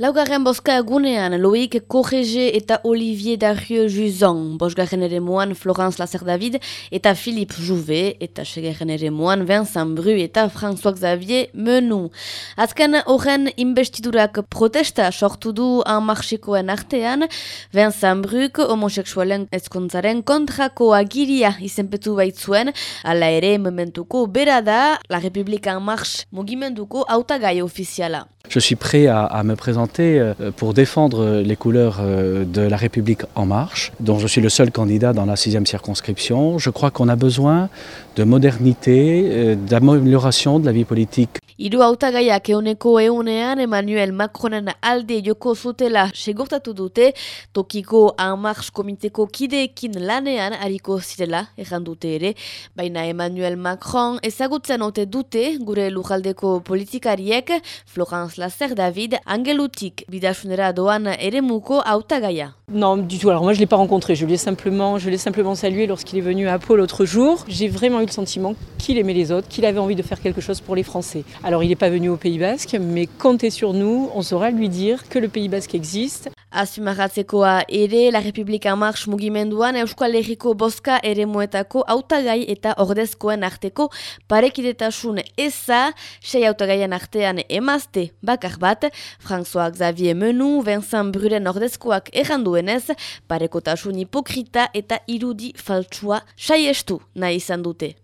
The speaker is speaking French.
Laugarren boska egunean, Loïc Correge eta Olivier Darieux Juzon, bosgarren ere moan Florence Lacer David eta Philippe Jouvet, eta segarren ere moan Vincent Bru eta François Xavier Menu. Azken horren investidurak protesta sortu du anmarxikoen artean, Vincent Bruk homoseksualen ezkontzaren kontrako agiria izenpetu baitzuen, ala ere momentuko bera da La Republika Anmarx mugimenduko autagai ofiziala. Je suis prêt à, me présenter euh, pour défendre les couleurs euh, de la République en marche, dont je suis le seul candidat dans la sixième circonscription. Je crois qu'on a besoin de modernité, euh, d'amélioration de la vie politique. Hiru hautagaiak euneko eunean Emmanuel Macronen alde joko zutela segurtatu dute, tokiko Anmarx komiteko kideekin lanean hariko zirela errandute ere, baina Emmanuel Macron ezagutzen ote dute gure lujaldeko politikariek, Florence Lacer David, angelutik bidasunera doan eremuko hautagaia. Non, du tout. Alors moi, je l'ai pas rencontré. Je l'ai simplement, je l'ai simplement salué lorsqu'il est venu à Pau l'autre jour. J'ai vraiment eu le sentiment qu'il aimait les autres, qu'il avait envie de faire quelque chose pour les Français. Alors il n'est pas venu au Pays Basque, mais comptez sur nous. On saura lui dire que le Pays Basque existe. Azpimarratzekoa ere, La Republika Marx mugimenduan Euskal Herriko boska ere muetako autagai eta ordezkoen arteko parekidetasun eza, sei autagaien artean emazte bakar bat, François Xavier Menu, Vincent Bruren ordezkoak erranduenez, parekotasun hipokrita eta irudi faltsua saiestu nahi izan dute.